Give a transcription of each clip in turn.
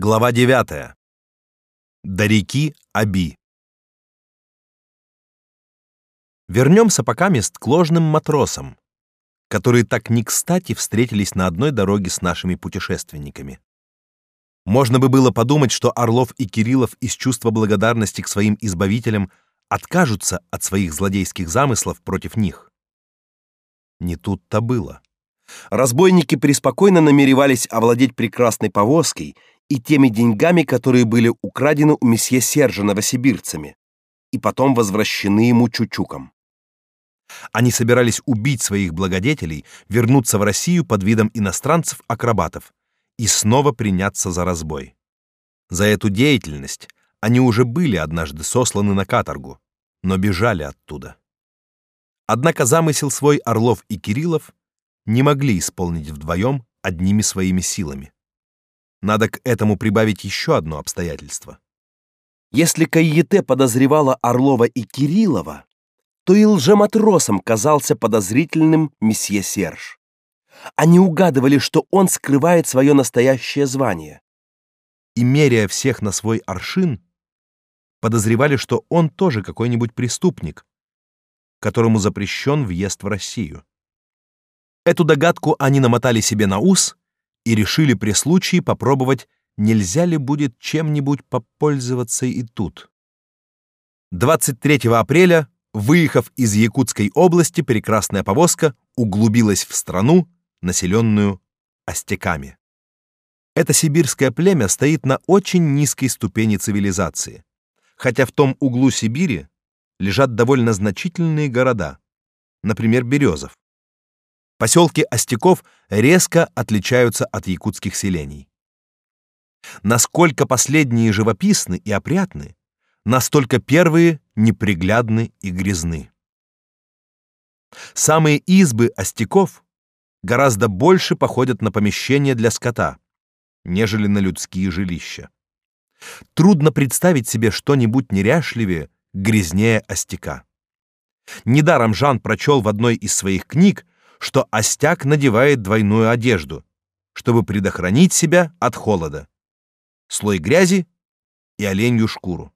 Глава 9. До реки Аби. Вернемся пока мест к ложным матросам, которые так не кстати встретились на одной дороге с нашими путешественниками. Можно бы было подумать, что Орлов и Кириллов из чувства благодарности к своим избавителям откажутся от своих злодейских замыслов против них. Не тут-то было. Разбойники преспокойно намеревались овладеть прекрасной повозкой и теми деньгами, которые были украдены у месье Сержа новосибирцами и потом возвращены ему чучукам. Они собирались убить своих благодетелей, вернуться в Россию под видом иностранцев-акробатов и снова приняться за разбой. За эту деятельность они уже были однажды сосланы на каторгу, но бежали оттуда. Однако замысел свой Орлов и Кириллов не могли исполнить вдвоем одними своими силами. Надо к этому прибавить еще одно обстоятельство. Если Кайете подозревала Орлова и Кириллова, то и лжематросом казался подозрительным месье Серж. Они угадывали, что он скрывает свое настоящее звание. И меряя всех на свой аршин, подозревали, что он тоже какой-нибудь преступник, которому запрещен въезд в Россию. Эту догадку они намотали себе на ус и решили при случае попробовать, нельзя ли будет чем-нибудь попользоваться и тут. 23 апреля, выехав из Якутской области, прекрасная повозка углубилась в страну, населенную остяками. Это сибирское племя стоит на очень низкой ступени цивилизации, хотя в том углу Сибири лежат довольно значительные города, например, Березов. Поселки Остяков резко отличаются от якутских селений. Насколько последние живописны и опрятны, настолько первые неприглядны и грязны. Самые избы Остяков гораздо больше походят на помещения для скота, нежели на людские жилища. Трудно представить себе что-нибудь неряшливее, грязнее Остяка. Недаром Жан прочел в одной из своих книг, что остяк надевает двойную одежду, чтобы предохранить себя от холода. Слой грязи и оленью шкуру.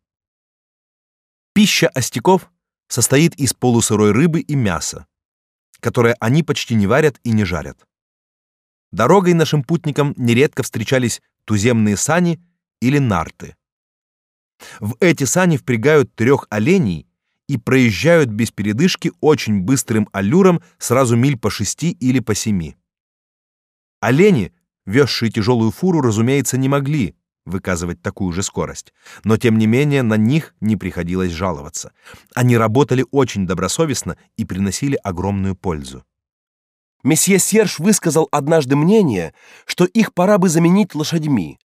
Пища остяков состоит из полусырой рыбы и мяса, которое они почти не варят и не жарят. Дорогой нашим путникам нередко встречались туземные сани или нарты. В эти сани впрягают трех оленей и проезжают без передышки очень быстрым аллюром сразу миль по шести или по семи. Олени, везшие тяжелую фуру, разумеется, не могли выказывать такую же скорость, но тем не менее на них не приходилось жаловаться. Они работали очень добросовестно и приносили огромную пользу. Месье Серж высказал однажды мнение, что их пора бы заменить лошадьми,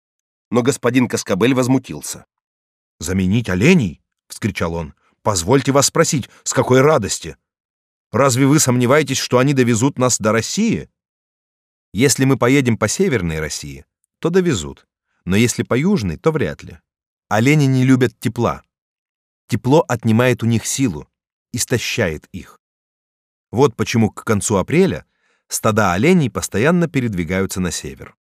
но господин Каскабель возмутился. «Заменить оленей?» — вскричал он. Позвольте вас спросить, с какой радости? Разве вы сомневаетесь, что они довезут нас до России? Если мы поедем по северной России, то довезут. Но если по южной, то вряд ли. Олени не любят тепла. Тепло отнимает у них силу, истощает их. Вот почему к концу апреля стада оленей постоянно передвигаются на север.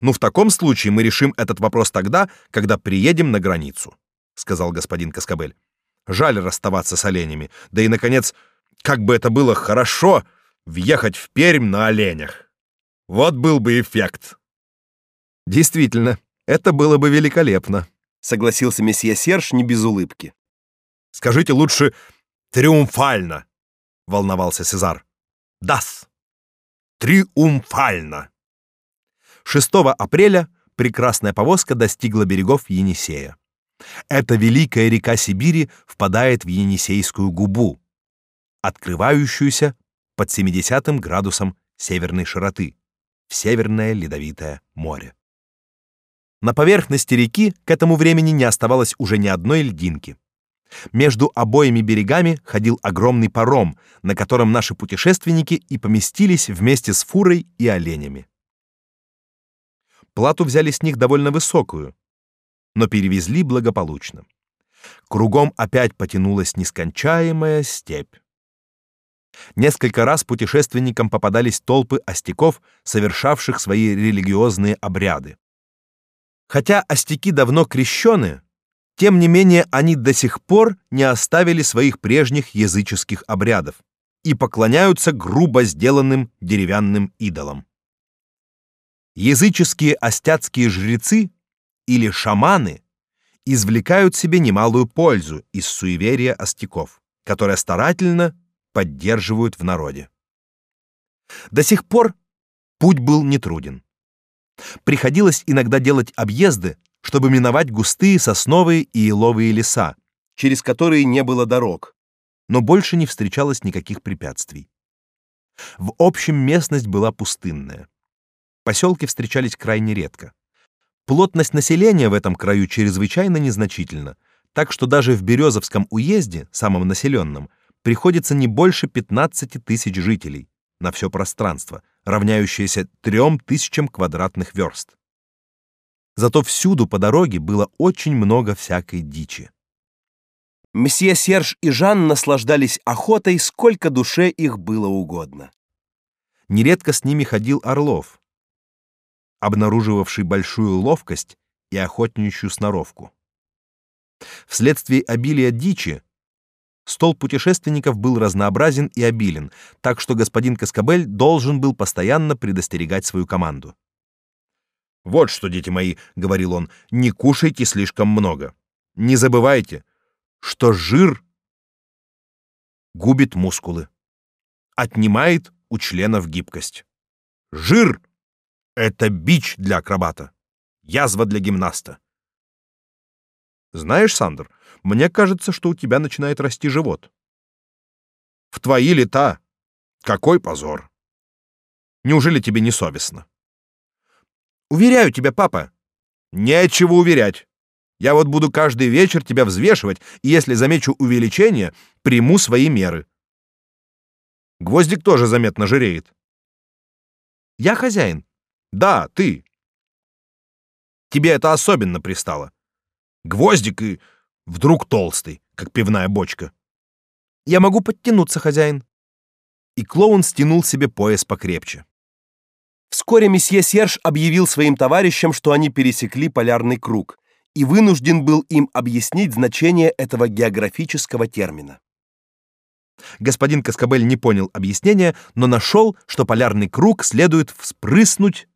Ну, в таком случае мы решим этот вопрос тогда, когда приедем на границу, сказал господин Каскабель. Жаль расставаться с оленями. Да и, наконец, как бы это было хорошо въехать в Пермь на оленях. Вот был бы эффект. Действительно, это было бы великолепно, согласился месье Серж не без улыбки. Скажите лучше триумфально, волновался Сезар. Дас. Триумфально. 6 апреля прекрасная повозка достигла берегов Енисея. Эта великая река Сибири впадает в Енисейскую губу, открывающуюся под 70 градусом северной широты, в Северное Ледовитое море. На поверхности реки к этому времени не оставалось уже ни одной льдинки. Между обоими берегами ходил огромный паром, на котором наши путешественники и поместились вместе с фурой и оленями. Плату взяли с них довольно высокую, но перевезли благополучно. Кругом опять потянулась нескончаемая степь. Несколько раз путешественникам попадались толпы остяков, совершавших свои религиозные обряды. Хотя остяки давно крещены, тем не менее они до сих пор не оставили своих прежних языческих обрядов и поклоняются грубо сделанным деревянным идолам. Языческие остяцкие жрецы или шаманы извлекают себе немалую пользу из суеверия остяков, которое старательно поддерживают в народе. До сих пор путь был нетруден. Приходилось иногда делать объезды, чтобы миновать густые сосновые и еловые леса, через которые не было дорог, но больше не встречалось никаких препятствий. В общем местность была пустынная. Поселки встречались крайне редко. Плотность населения в этом краю чрезвычайно незначительна, так что даже в Березовском уезде, самом населенном, приходится не больше 15 тысяч жителей на все пространство, равняющееся трем тысячам квадратных верст. Зато всюду по дороге было очень много всякой дичи. Месье Серж и Жан наслаждались охотой, сколько душе их было угодно. Нередко с ними ходил Орлов, обнаруживавший большую ловкость и охотничью сноровку. Вследствие обилия дичи стол путешественников был разнообразен и обилен, так что господин Каскабель должен был постоянно предостерегать свою команду. «Вот что, дети мои», — говорил он, — «не кушайте слишком много. Не забывайте, что жир губит мускулы, отнимает у членов гибкость. Жир — это бич для акробата, язва для гимнаста. Знаешь, Сандер, мне кажется, что у тебя начинает расти живот. В твои лета какой позор! Неужели тебе не совестно? Уверяю тебя, папа, нечего уверять. Я вот буду каждый вечер тебя взвешивать, и если замечу увеличение, приму свои меры. Гвоздик тоже заметно жиреет. Я хозяин. Да, ты. Тебе это особенно пристало. Гвоздик и вдруг толстый, как пивная бочка. Я могу подтянуться, хозяин. И клоун стянул себе пояс покрепче. Вскоре месье Серж объявил своим товарищам, что они пересекли полярный круг, и вынужден был им объяснить значение этого географического термина. Господин Каскабель не понял объяснения, но нашел, что полярный круг следует вспрыснуть,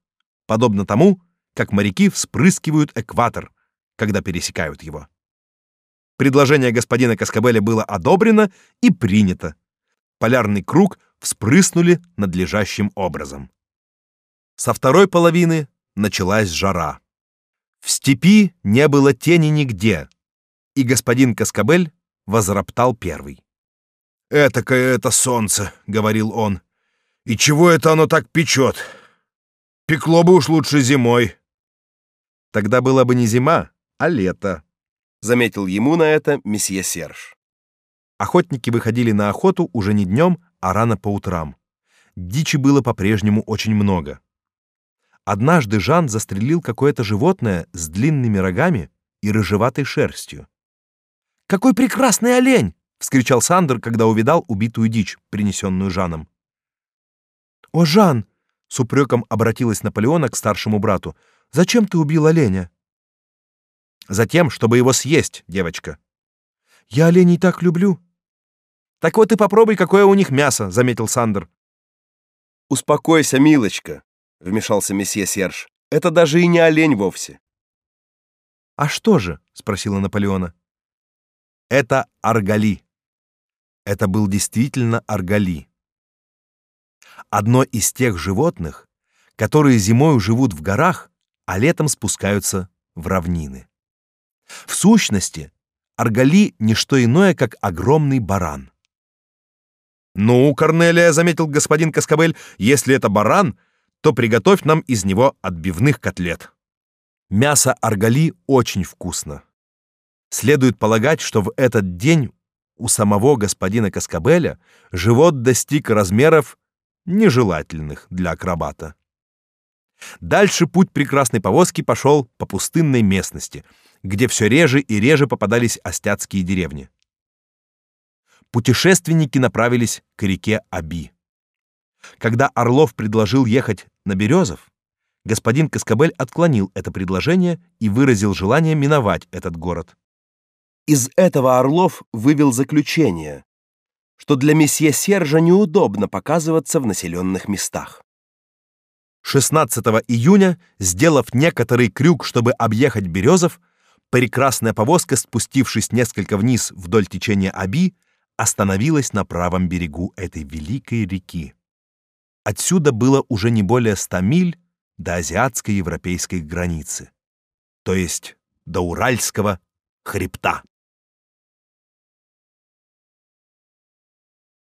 подобно тому, как моряки вспрыскивают экватор, когда пересекают его. Предложение господина Каскабеля было одобрено и принято. Полярный круг вспрыснули надлежащим образом. Со второй половины началась жара. В степи не было тени нигде, и господин Каскабель возроптал первый. «Этакое это солнце», — говорил он. «И чего это оно так печет? Пекло бы уж лучше зимой». «Тогда была бы не зима, а лето», — заметил ему на это месье Серж. Охотники выходили на охоту уже не днем, а рано по утрам. Дичи было по-прежнему очень много. Однажды Жан застрелил какое-то животное с длинными рогами и рыжеватой шерстью. «Какой прекрасный олень!» — вскричал Сандер, когда увидал убитую дичь, принесенную Жаном. «О, Жан!» — с упреком обратилась Наполеона к старшему брату. «Зачем ты убил оленя?» «Затем, чтобы его съесть, девочка». «Я оленей так люблю». «Так вот и попробуй, какое у них мясо», — заметил Сандер. «Успокойся, милочка», вмешался месье Серж. Это даже и не олень вовсе. А что же? спросила Наполеона. Это аргали. Это был действительно аргали. Одно из тех животных, которые зимой живут в горах, а летом спускаются в равнины. В сущности, аргали не что иное, как огромный баран. Ну, Корнелия, заметил господин Каскабель, если это баран, то приготовь нам из него отбивных котлет. Мясо аргали очень вкусно. Следует полагать, что в этот день у самого господина Каскабеля живот достиг размеров нежелательных для акробата. Дальше путь прекрасной повозки пошел по пустынной местности, где все реже и реже попадались остяцкие деревни. Путешественники направились к реке Аби. Когда Орлов предложил ехать на Березов, господин Каскабель отклонил это предложение и выразил желание миновать этот город. Из этого Орлов вывел заключение, что для месье Сержа неудобно показываться в населенных местах. 16 июня, сделав некоторый крюк, чтобы объехать Березов, прекрасная повозка, спустившись несколько вниз вдоль течения Аби, остановилась на правом берегу этой великой реки. Отсюда было уже не более ста миль до азиатско-европейской границы, то есть до Уральского хребта.